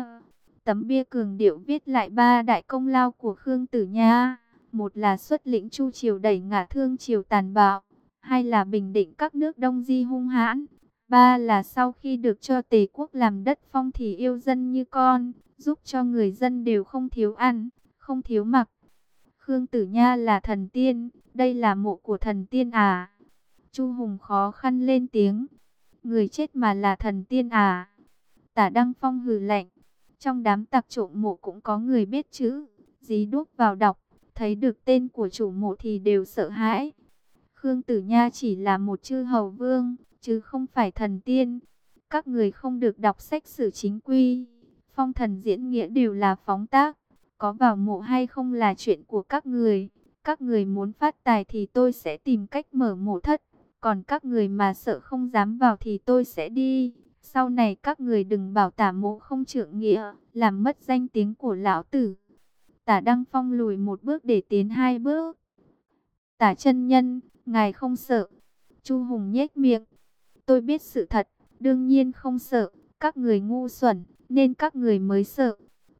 Tấm bia cường điệu viết lại ba đại công lao của Khương Tử Nha. Một là xuất lĩnh Chu Triều đẩy ngả thương Triều tàn bạo hai là bình định các nước Đông Di hung hãn, ba là sau khi được cho tề quốc làm đất phong thì yêu dân như con, giúp cho người dân đều không thiếu ăn, không thiếu mặc. Khương Tử Nha là thần tiên, đây là mộ của thần tiên à? Chu Hùng khó khăn lên tiếng, người chết mà là thần tiên à? Tả Đăng Phong hừ lạnh, trong đám tặc trộm mộ cũng có người biết chữ, dí đuốc vào đọc, thấy được tên của chủ mộ thì đều sợ hãi. Khương Tử Nha chỉ là một chư hầu vương, chứ không phải thần tiên. Các người không được đọc sách sử chính quy. Phong thần diễn nghĩa đều là phóng tác. Có vào mộ hay không là chuyện của các người. Các người muốn phát tài thì tôi sẽ tìm cách mở mộ thất. Còn các người mà sợ không dám vào thì tôi sẽ đi. Sau này các người đừng bảo tả mộ không trượng nghĩa, làm mất danh tiếng của lão tử. Tả Đăng Phong lùi một bước để tiến hai bước. Tả chân nhân, ngài không sợ. Chu Hùng nhếch miệng. Tôi biết sự thật, đương nhiên không sợ. Các người ngu xuẩn, nên các người mới sợ.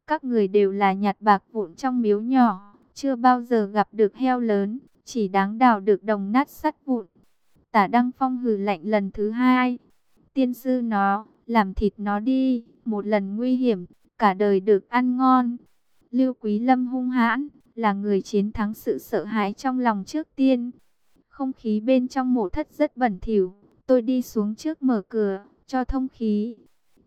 Các người đều là nhặt bạc vụn trong miếu nhỏ, chưa bao giờ gặp được heo lớn, chỉ đáng đào được đồng nát sắt vụn. Tả Đăng Phong hừ lạnh lần thứ hai. Tiên sư nó, làm thịt nó đi, một lần nguy hiểm, cả đời được ăn ngon. Lưu Quý Lâm hung hãn, là người chiến thắng sự sợ hãi trong lòng trước tiên. Không khí bên trong mộ thất rất bẩn thỉu. Tôi đi xuống trước mở cửa, cho thông khí.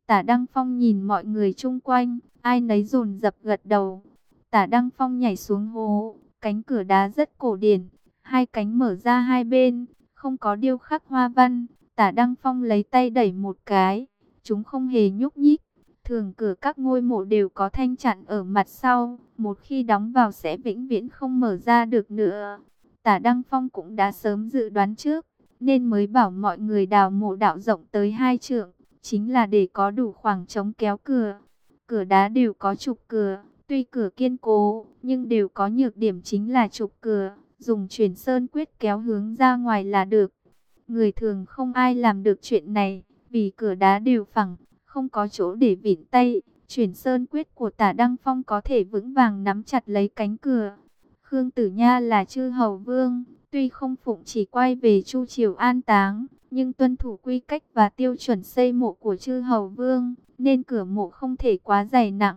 Tả Đăng Phong nhìn mọi người chung quanh, ai nấy dồn dập gật đầu. Tả Đăng Phong nhảy xuống hố, cánh cửa đá rất cổ điển, hai cánh mở ra hai bên, không có điêu khắc hoa văn. Tả Đăng Phong lấy tay đẩy một cái, chúng không hề nhúc nhích. Thường cửa các ngôi mộ đều có thanh chặn ở mặt sau, một khi đóng vào sẽ vĩnh viễn không mở ra được nữa. Tả Đăng Phong cũng đã sớm dự đoán trước, nên mới bảo mọi người đào mộ đạo rộng tới hai trượng, chính là để có đủ khoảng trống kéo cửa. Cửa đá đều có trục cửa, tuy cửa kiên cố, nhưng đều có nhược điểm chính là trục cửa, dùng chuyển sơn quyết kéo hướng ra ngoài là được. Người thường không ai làm được chuyện này, vì cửa đá đều phẳng, không có chỗ để vịn tay. Chuyển sơn quyết của tả Đăng Phong có thể vững vàng nắm chặt lấy cánh cửa, Khương Tử Nha là chư hầu vương, tuy không phụng chỉ quay về Chu Triều an táng, nhưng tuân thủ quy cách và tiêu chuẩn xây mộ của chư hầu vương, nên cửa mộ không thể quá dày nặng.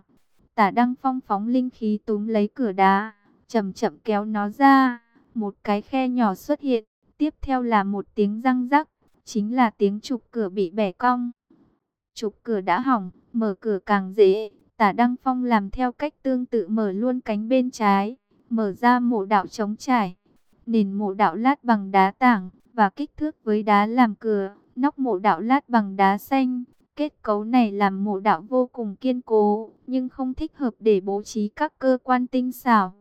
Tả Đăng Phong phóng linh khí túm lấy cửa đá, chậm chậm kéo nó ra, một cái khe nhỏ xuất hiện, tiếp theo là một tiếng răng rắc, chính là tiếng trục cửa bị bẻ cong. Trục cửa đã hỏng, mở cửa càng dễ, Tả Đăng Phong làm theo cách tương tự mở luôn cánh bên trái mở ra mộ đạo trống trải. Nền mộ đạo lát bằng đá tảng và kích thước với đá làm cửa, nóc mộ đạo lát bằng đá xanh. Kết cấu này làm mộ đạo vô cùng kiên cố, nhưng không thích hợp để bố trí các cơ quan tinh xảo.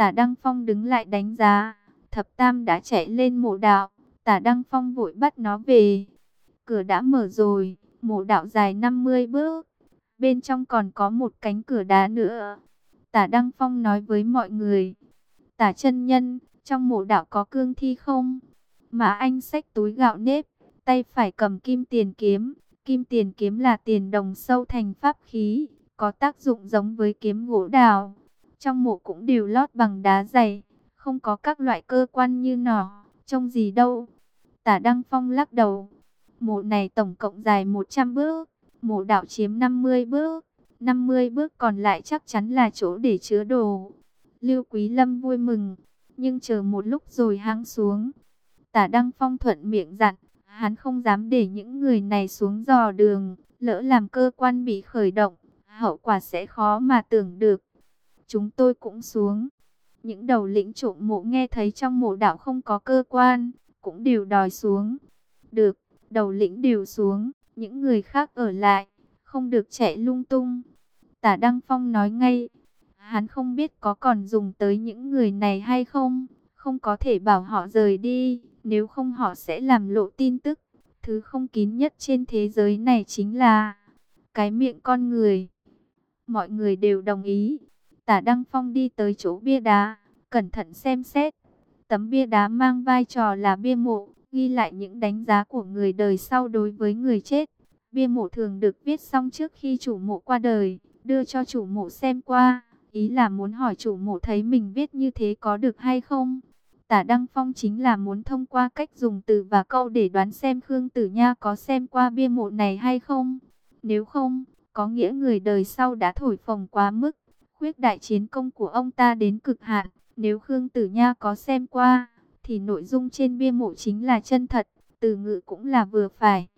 Tả Đăng Phong đứng lại đánh giá, thập tam đã chạy lên mộ đạo, tả Đăng Phong vội bắt nó về. Cửa đã mở rồi, mộ đạo dài 50 bước, bên trong còn có một cánh cửa đá nữa. Tả Đăng Phong nói với mọi người. Tả chân nhân, trong mộ đạo có cương thi không? Mà anh xách túi gạo nếp, tay phải cầm kim tiền kiếm. Kim tiền kiếm là tiền đồng sâu thành pháp khí, có tác dụng giống với kiếm gỗ đào trong mộ cũng đều lót bằng đá dày, không có các loại cơ quan như nỏ, trông gì đâu. Tả Đăng Phong lắc đầu, mộ này tổng cộng dài 100 bước, mộ đạo chiếm 50 bước, 50 bước còn lại chắc chắn là chỗ để chứa đồ. Lưu Quý Lâm vui mừng, nhưng chờ một lúc rồi hãng xuống. Tả Đăng Phong thuận miệng dặn, hắn không dám để những người này xuống dò đường, lỡ làm cơ quan bị khởi động, hậu quả sẽ khó mà tưởng được. Chúng tôi cũng xuống. Những đầu lĩnh trộm mộ nghe thấy trong mộ đạo không có cơ quan, cũng đều đòi xuống. Được, đầu lĩnh đều xuống, những người khác ở lại, không được chạy lung tung. Tả Đăng Phong nói ngay, hắn không biết có còn dùng tới những người này hay không, không có thể bảo họ rời đi, nếu không họ sẽ làm lộ tin tức. Thứ không kín nhất trên thế giới này chính là cái miệng con người. Mọi người đều đồng ý. Tả Đăng Phong đi tới chỗ bia đá, cẩn thận xem xét. Tấm bia đá mang vai trò là bia mộ, ghi lại những đánh giá của người đời sau đối với người chết. Bia mộ thường được viết xong trước khi chủ mộ qua đời, đưa cho chủ mộ xem qua. Ý là muốn hỏi chủ mộ thấy mình viết như thế có được hay không. Tả Đăng Phong chính là muốn thông qua cách dùng từ và câu để đoán xem Khương Tử Nha có xem qua bia mộ này hay không. Nếu không, có nghĩa người đời sau đã thổi phồng quá mức, Quyết đại chiến công của ông ta đến cực hạn. Nếu Khương Tử Nha có xem qua, thì nội dung trên bia mộ chính là chân thật, từ ngữ cũng là vừa phải.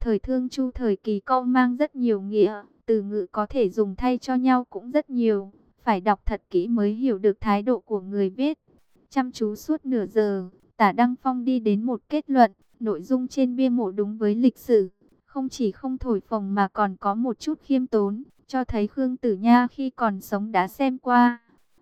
Thời thương chu thời kỳ câu mang rất nhiều nghĩa, từ ngữ có thể dùng thay cho nhau cũng rất nhiều. Phải đọc thật kỹ mới hiểu được thái độ của người viết. Chăm chú suốt nửa giờ, tả Đăng Phong đi đến một kết luận, nội dung trên bia mộ đúng với lịch sử. Không chỉ không thổi phồng mà còn có một chút khiêm tốn, cho thấy Khương Tử Nha khi còn sống đã xem qua.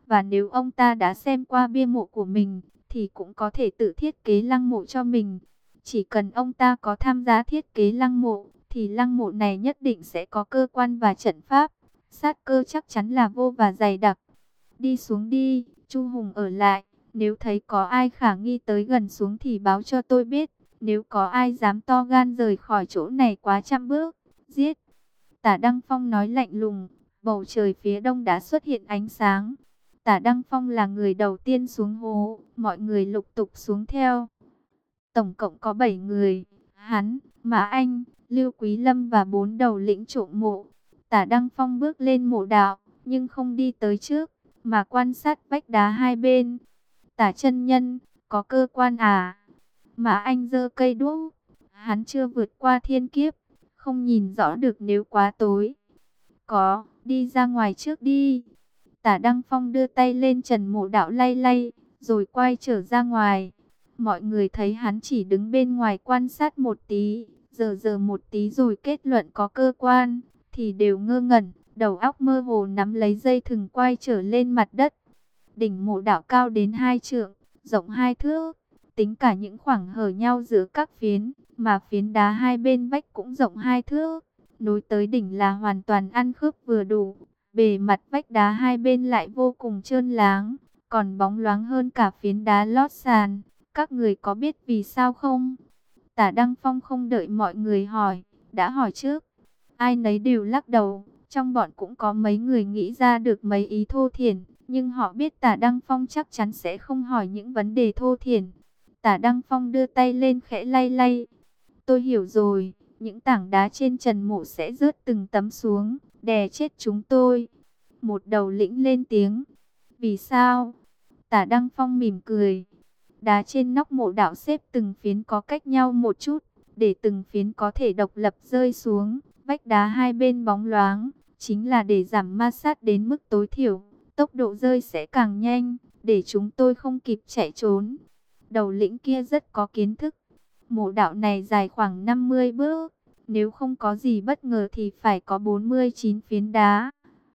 Và nếu ông ta đã xem qua bia mộ của mình, thì cũng có thể tự thiết kế lăng mộ cho mình. Chỉ cần ông ta có tham gia thiết kế lăng mộ, thì lăng mộ này nhất định sẽ có cơ quan và trận pháp. Sát cơ chắc chắn là vô và dày đặc. Đi xuống đi, Chu Hùng ở lại. Nếu thấy có ai khả nghi tới gần xuống thì báo cho tôi biết. Nếu có ai dám to gan rời khỏi chỗ này quá trăm bước, giết. Tả Đăng Phong nói lạnh lùng, bầu trời phía đông đã xuất hiện ánh sáng. Tả Đăng Phong là người đầu tiên xuống hố, mọi người lục tục xuống theo. Tổng cộng có 7 người, hắn, Mã Anh, Lưu Quý Lâm và bốn đầu lĩnh trộm mộ. Tả Đăng Phong bước lên mộ đạo, nhưng không đi tới trước, mà quan sát vách đá hai bên. Tả chân nhân, có cơ quan à? Mã Anh giơ cây đuốc, hắn chưa vượt qua thiên kiếp, không nhìn rõ được nếu quá tối. Có, đi ra ngoài trước đi. Tả Đăng Phong đưa tay lên trần mộ đạo lay lay, rồi quay trở ra ngoài. Mọi người thấy hắn chỉ đứng bên ngoài quan sát một tí, giờ giờ một tí rồi kết luận có cơ quan, thì đều ngơ ngẩn, đầu óc mơ hồ nắm lấy dây thừng quay trở lên mặt đất. Đỉnh mộ đạo cao đến hai trượng, rộng hai thước, tính cả những khoảng hở nhau giữa các phiến, mà phiến đá hai bên vách cũng rộng hai thước. Nối tới đỉnh là hoàn toàn ăn khớp vừa đủ, bề mặt vách đá hai bên lại vô cùng trơn láng, còn bóng loáng hơn cả phiến đá lót sàn. Các người có biết vì sao không? Tả Đăng Phong không đợi mọi người hỏi, đã hỏi trước. Ai nấy đều lắc đầu, trong bọn cũng có mấy người nghĩ ra được mấy ý thô thiển, nhưng họ biết tả Đăng Phong chắc chắn sẽ không hỏi những vấn đề thô thiển. Tả Đăng Phong đưa tay lên khẽ lay lay. Tôi hiểu rồi, những tảng đá trên trần mộ sẽ rớt từng tấm xuống, đè chết chúng tôi. Một đầu lĩnh lên tiếng. Vì sao? Tả Đăng Phong mỉm cười. Đá trên nóc mộ đạo xếp từng phiến có cách nhau một chút, để từng phiến có thể độc lập rơi xuống. Vách đá hai bên bóng loáng, chính là để giảm ma sát đến mức tối thiểu. Tốc độ rơi sẽ càng nhanh, để chúng tôi không kịp chạy trốn. Đầu lĩnh kia rất có kiến thức. Mộ đạo này dài khoảng 50 bước. Nếu không có gì bất ngờ thì phải có 49 phiến đá.